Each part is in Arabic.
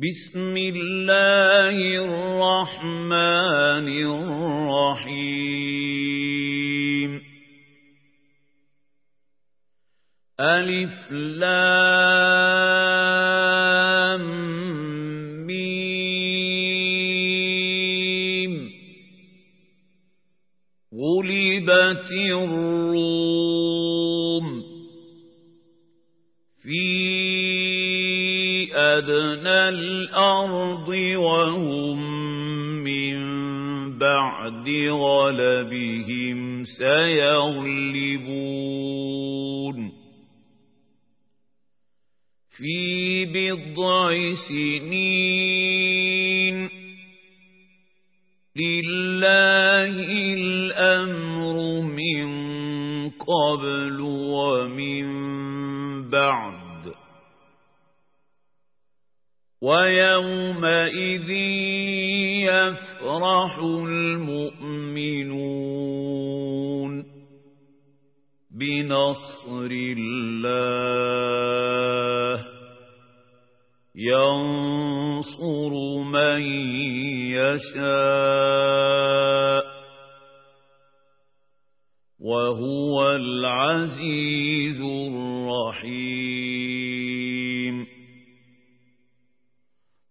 بسم الله الرحمن الرحيم. ألف لام ميم. غلبت الروم في أدنى الأرض وهم من بعد غلبهم سيغلبون في بضع سنين لله الأمر من قبل ومن بعد ويومئذ يفرح المؤمنون بنصر الله. ينصر من يشاء وهو العزيز الرحيم.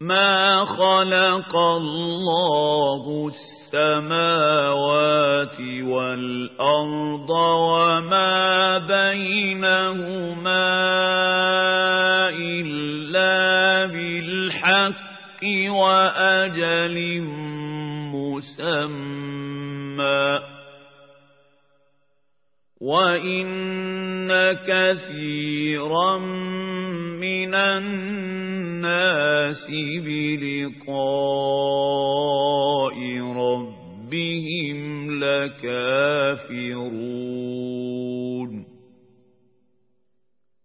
ما خلق الله السماوات والأرض وما بينهما إلا بالحق وأجل مسمى وإن كثيرا من الناس بلقاء ربهم لكافرون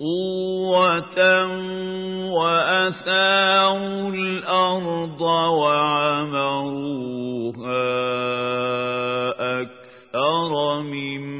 قوة وأثاروا الأرض وعمروها أكثر مما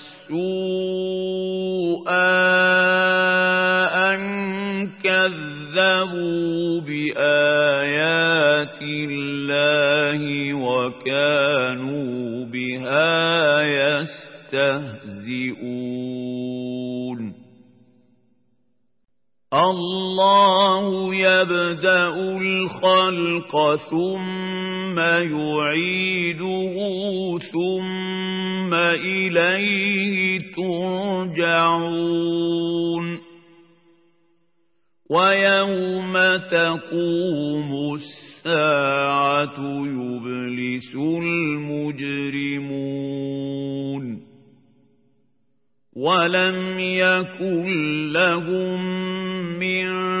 السوء أن كذبوا بآيات الله وكانوا بها يستهزئون. الله يبدأ الخلق ثم يعيده ثم إليه ترجعون ويوم تقوم الساعة يبلس المجرمون ولم يكن لهم من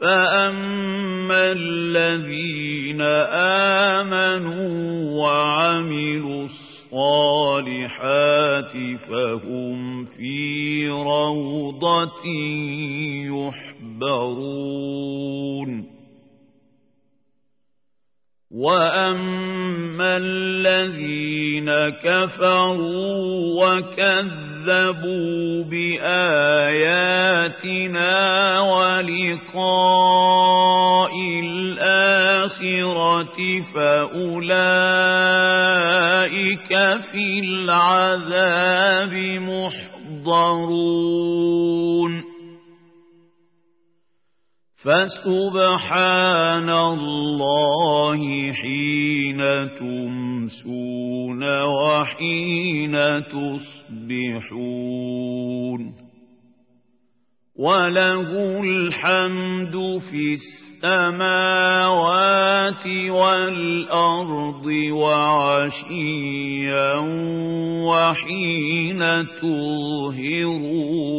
فأما الذين آمنوا وعملوا الصالحات فهم في روضة يحبرون وأما الذين كفروا وكذبوا بآياتنا ولقاء الآخرة فأولئك في العذاب محضرون فسبحان الله حين تمسون وحين تصبحون وله الحمد في السماوات والأرض وعشيا وحين تظهرون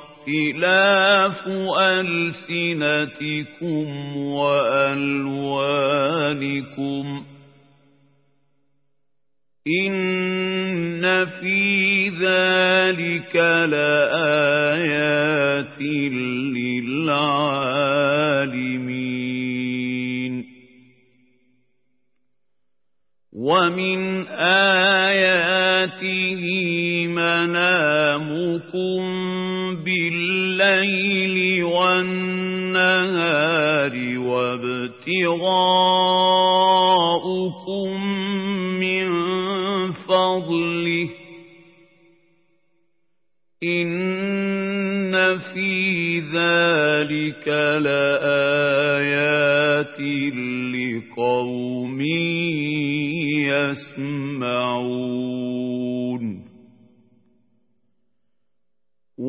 اختلاف ألسنتكم وألوانكم إن في ذلك لآيات للعالمين ومن آياته منامكم بالليل والنهار وابتغاؤكم من فضله. إن في ذلك لآيات لقوم يسمعون.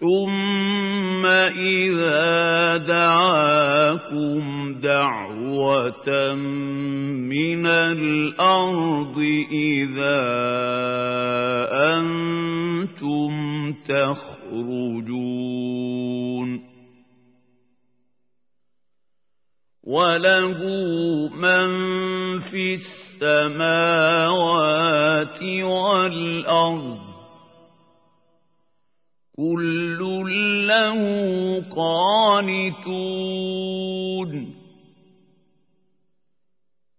ثم إذا دعاكم دعوة من الأرض إذا أنتم تخرجون وله من في السماوات والأرض كل له قانتون.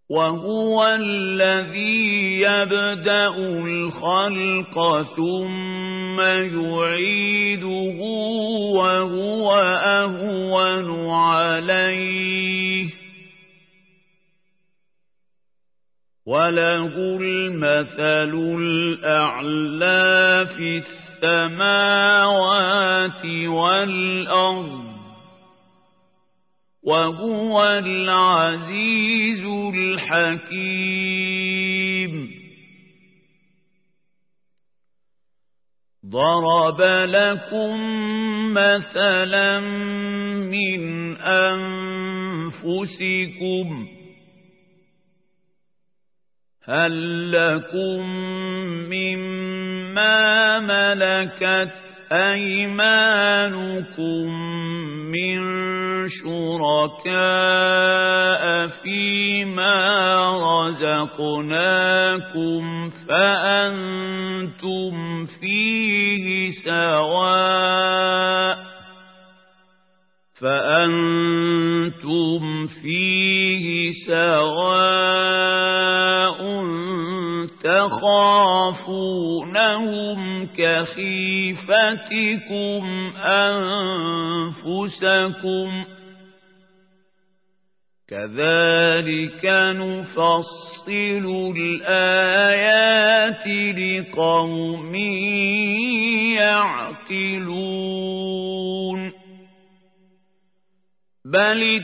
وهو الذي يبدأ الخلق ثم يعيده وهو أهون عليه. وله المثل الأعلى في السماوات والأرض وهو العزيز الحكيم ضرب لكم مثلا من أنفسكم هل لكم مما ملكت أيمانكم من شركاء فيما رزقناكم فأنتم فيه سواء فأنتم فيه سواء تخافونهم كخيفتكم أنفسكم كذلك نفصل الآيات لقوم يعقلون بل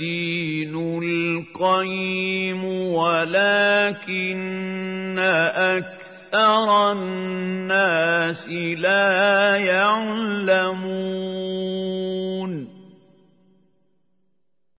الدين القيم ولكن أكثر الناس لا يعلمون